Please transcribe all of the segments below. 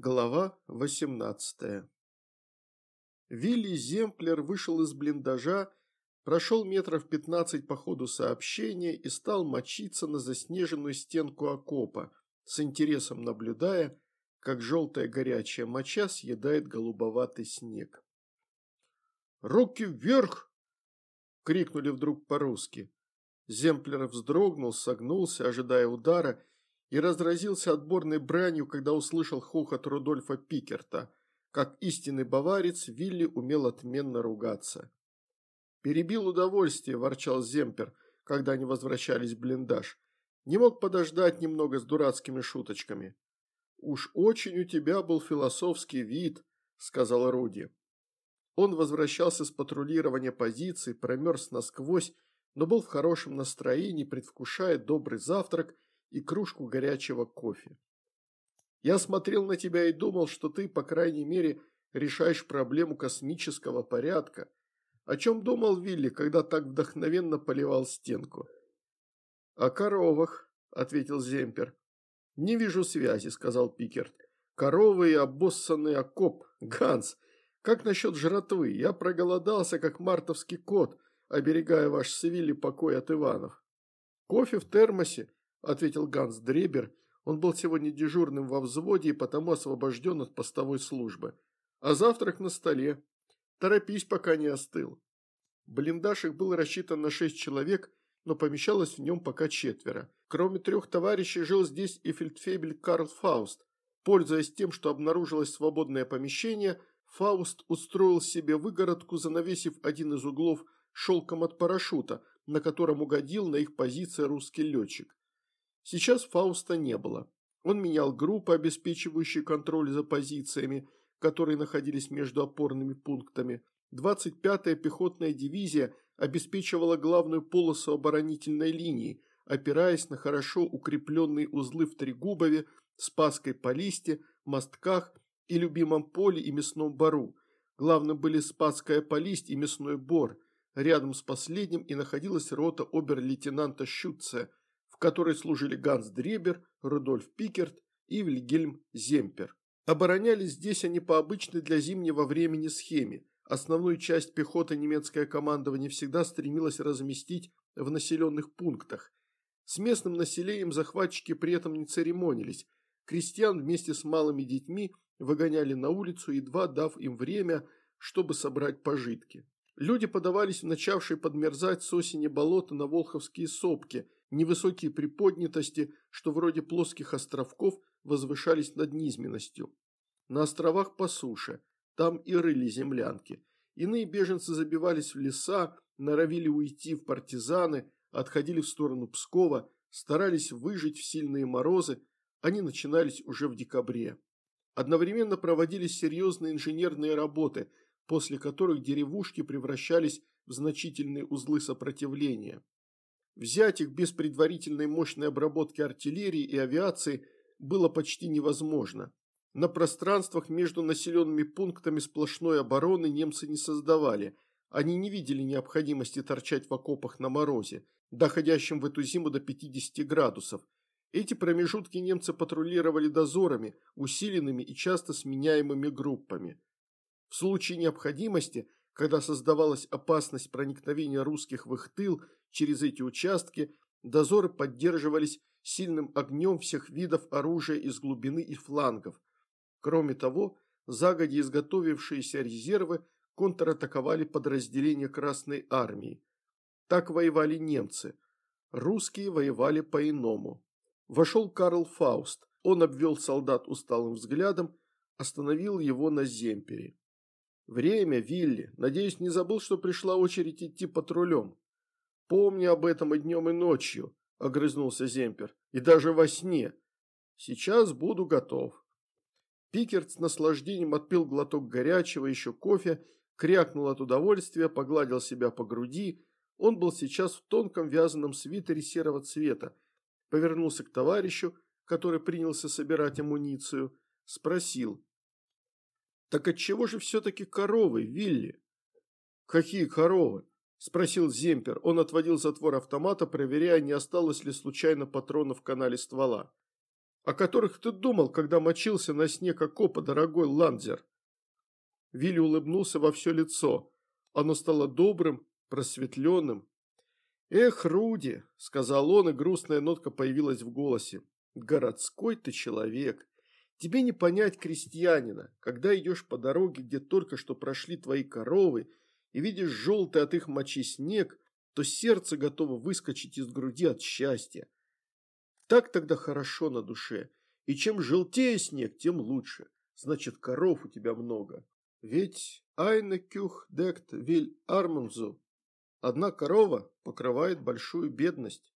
Глава 18 Вилли Земплер вышел из блиндажа, прошел метров 15 по ходу сообщения и стал мочиться на заснеженную стенку окопа, с интересом наблюдая, как желтая горячая моча съедает голубоватый снег. «Руки вверх!» – крикнули вдруг по-русски. Земплер вздрогнул, согнулся, ожидая удара – и разразился отборной бранью, когда услышал хохот Рудольфа Пикерта. Как истинный баварец, Вилли умел отменно ругаться. «Перебил удовольствие», – ворчал Земпер, когда они возвращались в блиндаж. «Не мог подождать немного с дурацкими шуточками». «Уж очень у тебя был философский вид», – сказал Руди. Он возвращался с патрулирования позиций, промерз насквозь, но был в хорошем настроении, предвкушая добрый завтрак – и кружку горячего кофе. Я смотрел на тебя и думал, что ты, по крайней мере, решаешь проблему космического порядка. О чем думал Вилли, когда так вдохновенно поливал стенку? О коровах, ответил Земпер. Не вижу связи, сказал Пикерт. Коровы и обоссанный окоп. Ганс, как насчет жратвы? Я проголодался, как мартовский кот, оберегая ваш с Вилли покой от Иванов. Кофе в термосе, – ответил Ганс Дребер. Он был сегодня дежурным во взводе и потому освобожден от постовой службы. А завтрак на столе. Торопись, пока не остыл. Блиндаж их был рассчитан на шесть человек, но помещалось в нем пока четверо. Кроме трех товарищей жил здесь и фельдфебель Карл Фауст. Пользуясь тем, что обнаружилось свободное помещение, Фауст устроил себе выгородку, занавесив один из углов шелком от парашюта, на котором угодил на их позиции русский летчик. Сейчас Фауста не было. Он менял группы, обеспечивающие контроль за позициями, которые находились между опорными пунктами. 25-я пехотная дивизия обеспечивала главную полосу оборонительной линии, опираясь на хорошо укрепленные узлы в Трегубове, Спасской Полисте, Мостках и Любимом поле и Мясном Бару. Главным были Спасская Полисть и Мясной Бор. Рядом с последним и находилась рота обер-лейтенанта Щутце – в которой служили Ганс Дребер, Рудольф Пикерт и Вильгельм Земпер. Оборонялись здесь они по обычной для зимнего времени схеме. Основную часть пехоты немецкое командование всегда стремилось разместить в населенных пунктах. С местным населением захватчики при этом не церемонились. Крестьян вместе с малыми детьми выгоняли на улицу, едва дав им время, чтобы собрать пожитки. Люди подавались в начавшие подмерзать с осени болота на Волховские сопки – невысокие приподнятости, что вроде плоских островков возвышались над низменностью. На островах по суше, там и рыли землянки. Иные беженцы забивались в леса, норовили уйти в партизаны, отходили в сторону Пскова, старались выжить в сильные морозы, они начинались уже в декабре. Одновременно проводились серьезные инженерные работы, после которых деревушки превращались в значительные узлы сопротивления. Взять их без предварительной мощной обработки артиллерии и авиации было почти невозможно. На пространствах между населенными пунктами сплошной обороны немцы не создавали. Они не видели необходимости торчать в окопах на морозе, доходящем в эту зиму до 50 градусов. Эти промежутки немцы патрулировали дозорами, усиленными и часто сменяемыми группами. В случае необходимости – когда создавалась опасность проникновения русских в их тыл через эти участки, дозоры поддерживались сильным огнем всех видов оружия из глубины и флангов. Кроме того, загоди изготовившиеся резервы контратаковали подразделения Красной Армии. Так воевали немцы. Русские воевали по-иному. Вошел Карл Фауст. Он обвел солдат усталым взглядом, остановил его на земпере. «Время, Вилли. Надеюсь, не забыл, что пришла очередь идти патрулем. Помни об этом и днем, и ночью», – огрызнулся Земпер. «И даже во сне. Сейчас буду готов». Пикерт с наслаждением отпил глоток горячего, еще кофе, крякнул от удовольствия, погладил себя по груди. Он был сейчас в тонком вязаном свитере серого цвета. Повернулся к товарищу, который принялся собирать амуницию, спросил – «Так отчего же все-таки коровы, Вилли?» «Какие коровы?» – спросил Земпер. Он отводил затвор автомата, проверяя, не осталось ли случайно патронов в канале ствола. о которых ты думал, когда мочился на снег окопа, дорогой Ландзер?» Вилли улыбнулся во все лицо. Оно стало добрым, просветленным. «Эх, Руди», – сказал он, и грустная нотка появилась в голосе. «Городской ты человек. Тебе не понять крестьянина, когда идешь по дороге, где только что прошли твои коровы, и видишь желтый от их мочи снег, то сердце готово выскочить из груди от счастья. Так тогда хорошо на душе. И чем желтее снег, тем лучше. Значит, коров у тебя много. Ведь айна кюх дект виль армунзу. Одна корова покрывает большую бедность.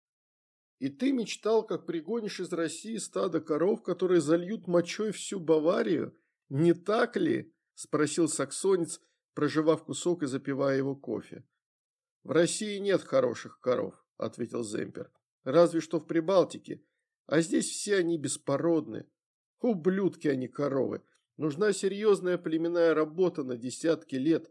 И ты мечтал, как пригонишь из России стадо коров, которые зальют мочой всю Баварию? Не так ли? Спросил саксонец, проживав кусок и запивая его кофе. В России нет хороших коров, ответил Земпер. Разве что в Прибалтике. А здесь все они беспородны. Ублюдки, они коровы. Нужна серьезная племенная работа на десятки лет.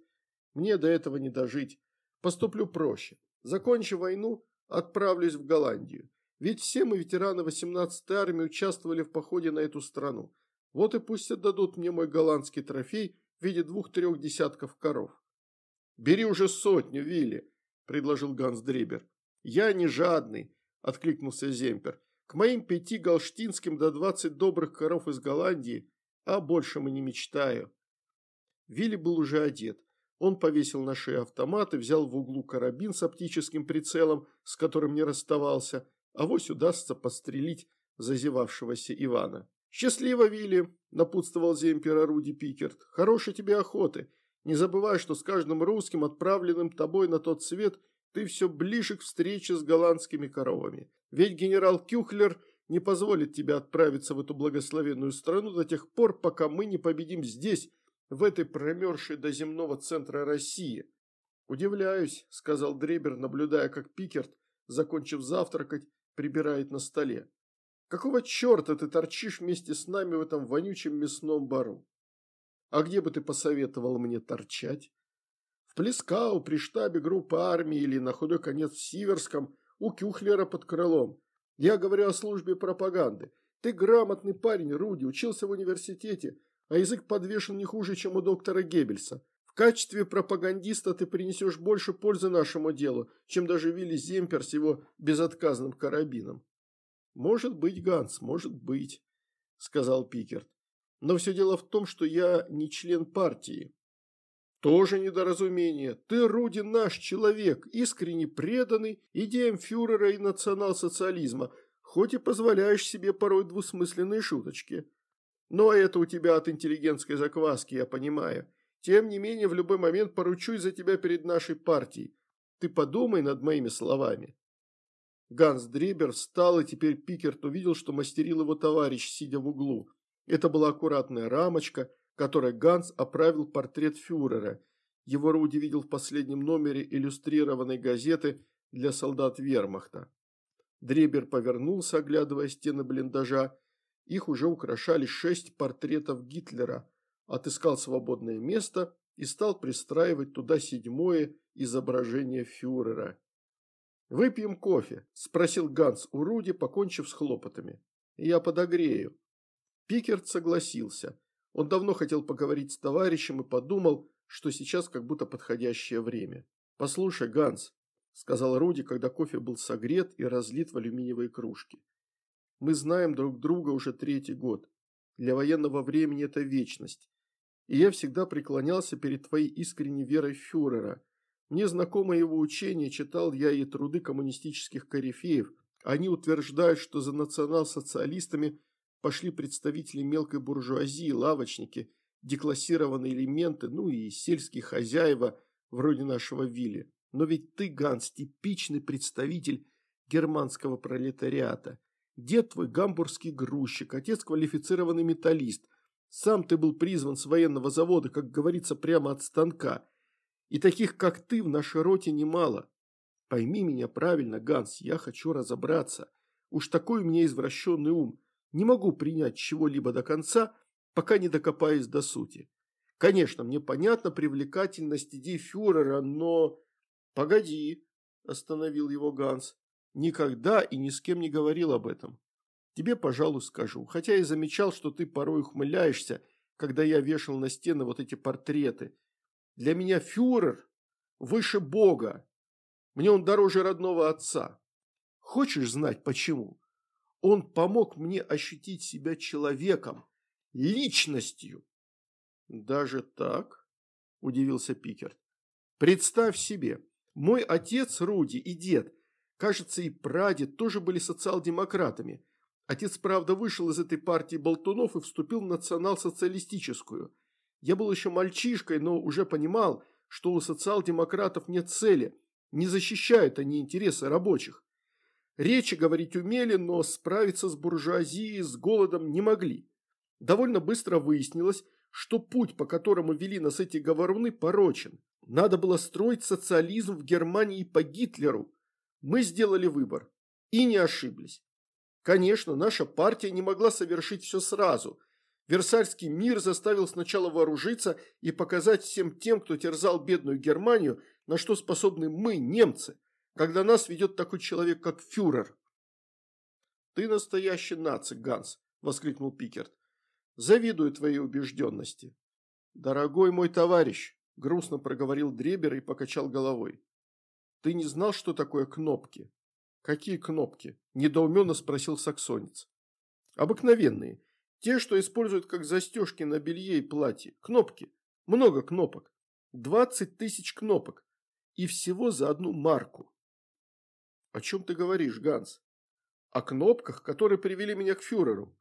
Мне до этого не дожить. Поступлю проще. Закончу войну, отправлюсь в Голландию. Ведь все мы, ветераны 18-й армии, участвовали в походе на эту страну. Вот и пусть отдадут мне мой голландский трофей в виде двух-трех десятков коров. «Бери уже сотню, Вилли», – предложил Ганс Дрибер. «Я не жадный», – откликнулся Земпер. «К моим пяти галштинским до двадцать добрых коров из Голландии а больше мы не мечтаю. Вилли был уже одет. Он повесил на шею автомат и взял в углу карабин с оптическим прицелом, с которым не расставался, а вось удастся подстрелить зазевавшегося Ивана. «Счастливо, Вилли!» – напутствовал земпера Руди Пикерт. «Хорошей тебе охоты. Не забывай, что с каждым русским, отправленным тобой на тот свет, ты все ближе к встрече с голландскими коровами. Ведь генерал Кюхлер не позволит тебе отправиться в эту благословенную страну до тех пор, пока мы не победим здесь, в этой промерзшей до земного центра России. Удивляюсь, сказал Дребер, наблюдая, как Пикерт, закончив завтракать, прибирает на столе. Какого черта ты торчишь вместе с нами в этом вонючем мясном бару? А где бы ты посоветовал мне торчать? В Плескау, при штабе группы армии или на худой конец в Сиверском, у Кюхлера под крылом. Я говорю о службе пропаганды. Ты грамотный парень, Руди, учился в университете, а язык подвешен не хуже, чем у доктора Геббельса. Качестве пропагандиста ты принесешь больше пользы нашему делу, чем даже Вилли Земпер с его безотказным карабином. Может быть, Ганс, может быть, сказал Пикерт. Но все дело в том, что я не член партии. Тоже недоразумение. Ты, Руди, наш человек, искренне преданный идеям фюрера и национал-социализма, хоть и позволяешь себе порой двусмысленные шуточки. Но это у тебя от интеллигентской закваски, я понимаю. Тем не менее, в любой момент поручусь за тебя перед нашей партией. Ты подумай над моими словами. Ганс Дрибер встал, и теперь Пикерт увидел, что мастерил его товарищ, сидя в углу. Это была аккуратная рамочка, которой Ганс оправил портрет фюрера. Его Руди видел в последнем номере иллюстрированной газеты для солдат вермахта. Дребер повернулся, оглядывая стены блиндажа. Их уже украшали шесть портретов Гитлера. Отыскал свободное место и стал пристраивать туда седьмое изображение фюрера. «Выпьем кофе?» – спросил Ганс у Руди, покончив с хлопотами. «Я подогрею». Пикерт согласился. Он давно хотел поговорить с товарищем и подумал, что сейчас как будто подходящее время. «Послушай, Ганс», – сказал Руди, когда кофе был согрет и разлит в алюминиевые кружки. «Мы знаем друг друга уже третий год. Для военного времени это вечность. И я всегда преклонялся перед твоей искренней верой фюрера. Мне знакомо его учение, читал я и труды коммунистических корифеев. Они утверждают, что за национал-социалистами пошли представители мелкой буржуазии, лавочники, деклассированные элементы, ну и сельские хозяева, вроде нашего Вилли. Но ведь ты, Ганс, типичный представитель германского пролетариата. Дед твой гамбургский грузчик, отец квалифицированный металлист. Сам ты был призван с военного завода, как говорится, прямо от станка. И таких, как ты, в нашей роте немало. Пойми меня правильно, Ганс, я хочу разобраться. Уж такой у меня извращенный ум. Не могу принять чего-либо до конца, пока не докопаюсь до сути. Конечно, мне понятна привлекательность идей фюрера, но... Погоди, остановил его Ганс. Никогда и ни с кем не говорил об этом. Тебе, пожалуй, скажу, хотя и замечал, что ты порой ухмыляешься, когда я вешал на стены вот эти портреты. Для меня фюрер выше Бога. Мне он дороже родного отца. Хочешь знать почему? Он помог мне ощутить себя человеком, личностью. Даже так? Удивился Пикерт. Представь себе, мой отец Руди и дед, кажется, и прадед тоже были социал-демократами. Отец, правда, вышел из этой партии болтунов и вступил в национал-социалистическую. Я был еще мальчишкой, но уже понимал, что у социал-демократов нет цели, не защищают они интересы рабочих. Речи говорить умели, но справиться с буржуазией, с голодом не могли. Довольно быстро выяснилось, что путь, по которому вели нас эти говоруны, порочен. Надо было строить социализм в Германии по Гитлеру. Мы сделали выбор. И не ошиблись. Конечно, наша партия не могла совершить все сразу. Версальский мир заставил сначала вооружиться и показать всем тем, кто терзал бедную Германию, на что способны мы, немцы, когда нас ведет такой человек, как фюрер. «Ты настоящий нацик, Ганс», – воскликнул Пикерт. «Завидую твоей убежденности». «Дорогой мой товарищ», – грустно проговорил Дребер и покачал головой. «Ты не знал, что такое кнопки?» «Какие кнопки?» – недоуменно спросил саксонец. «Обыкновенные. Те, что используют как застежки на белье и платье. Кнопки. Много кнопок. Двадцать тысяч кнопок. И всего за одну марку». «О чем ты говоришь, Ганс?» «О кнопках, которые привели меня к фюреру.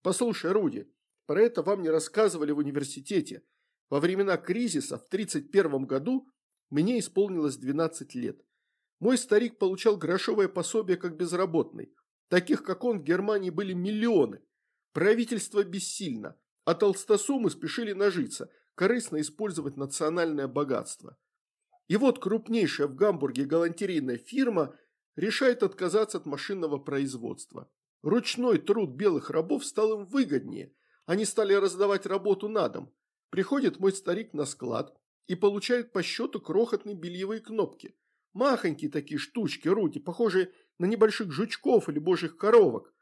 Послушай, Руди, про это вам не рассказывали в университете. Во времена кризиса в 1931 году мне исполнилось 12 лет. Мой старик получал грошовое пособие как безработный. Таких, как он, в Германии были миллионы. Правительство бессильно, а толстосумы спешили нажиться, корыстно использовать национальное богатство. И вот крупнейшая в Гамбурге галантерейная фирма решает отказаться от машинного производства. Ручной труд белых рабов стал им выгоднее. Они стали раздавать работу на дом. Приходит мой старик на склад и получает по счету крохотные бельевые кнопки. Махонькие такие штучки, руки, похожие на небольших жучков или божьих коровок.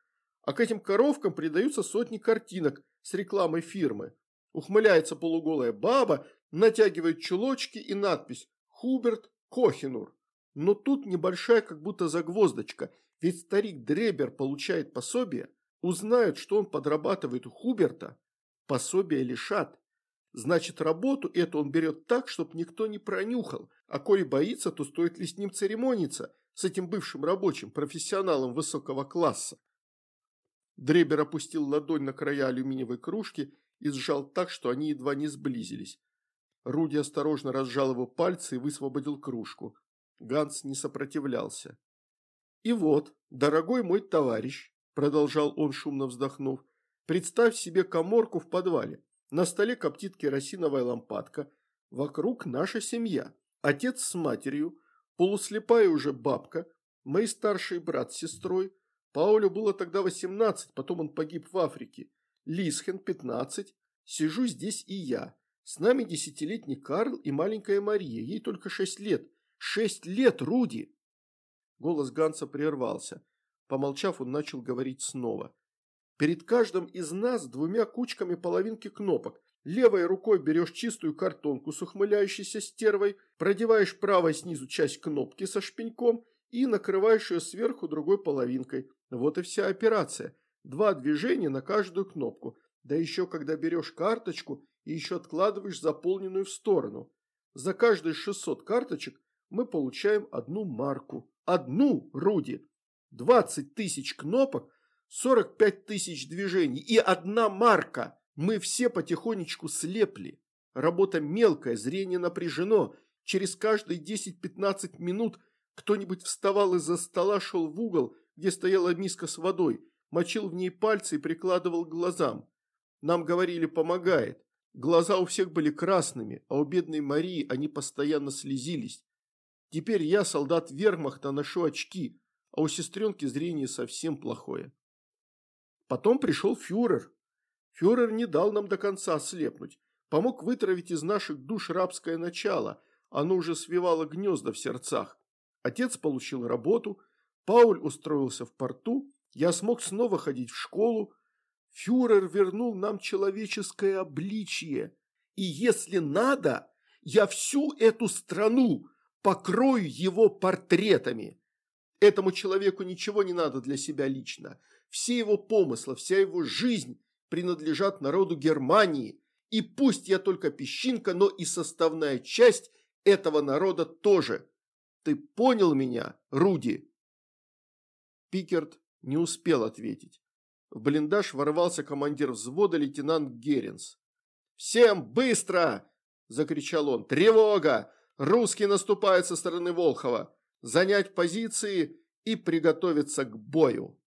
А к этим коровкам придаются сотни картинок с рекламой фирмы. Ухмыляется полуголая баба, натягивает чулочки и надпись «Хуберт Кохинур». Но тут небольшая как будто загвоздочка, ведь старик Дребер получает пособие, узнают, что он подрабатывает у Хуберта, пособие лишат. Значит, работу эту он берет так, чтобы никто не пронюхал, а коли боится, то стоит ли с ним церемониться, с этим бывшим рабочим, профессионалом высокого класса. Дребер опустил ладонь на края алюминиевой кружки и сжал так, что они едва не сблизились. Руди осторожно разжал его пальцы и высвободил кружку. Ганс не сопротивлялся. «И вот, дорогой мой товарищ», – продолжал он, шумно вздохнув, – «представь себе коморку в подвале. На столе коптит керосиновая лампадка. Вокруг наша семья. Отец с матерью, полуслепая уже бабка, мой старший брат с сестрой. Паулю было тогда 18, потом он погиб в Африке. Лисхен 15. Сижу здесь и я. С нами десятилетний Карл и маленькая Мария, ей только шесть лет. Шесть лет, Руди!» Голос Ганса прервался. Помолчав, он начал говорить снова. Перед каждым из нас двумя кучками половинки кнопок. Левой рукой берешь чистую картонку с ухмыляющейся стервой, продеваешь правой снизу часть кнопки со шпеньком и накрываешь ее сверху другой половинкой. Вот и вся операция. Два движения на каждую кнопку. Да еще когда берешь карточку и еще откладываешь заполненную в сторону. За каждые 600 карточек мы получаем одну марку. Одну, Руди. 20 тысяч кнопок 45 тысяч движений и одна марка. Мы все потихонечку слепли. Работа мелкая, зрение напряжено. Через каждые 10-15 минут кто-нибудь вставал из-за стола, шел в угол, где стояла миска с водой, мочил в ней пальцы и прикладывал к глазам. Нам говорили «помогает». Глаза у всех были красными, а у бедной Марии они постоянно слезились. Теперь я, солдат вермахта, ношу очки, а у сестренки зрение совсем плохое. Потом пришел фюрер. Фюрер не дал нам до конца ослепнуть, помог вытравить из наших душ рабское начало, оно уже свивало гнезда в сердцах. Отец получил работу, Пауль устроился в порту, Я смог снова ходить в школу. Фюрер вернул нам человеческое обличье. И если надо, я всю эту страну покрою его портретами. Этому человеку ничего не надо для себя лично. Все его помыслы, вся его жизнь принадлежат народу Германии. И пусть я только песчинка, но и составная часть этого народа тоже. Ты понял меня, Руди?» Пикерт не успел ответить. В блиндаж ворвался командир взвода лейтенант Геренс. «Всем быстро!» – закричал он. «Тревога! Русские наступают со стороны Волхова! Занять позиции и приготовиться к бою!»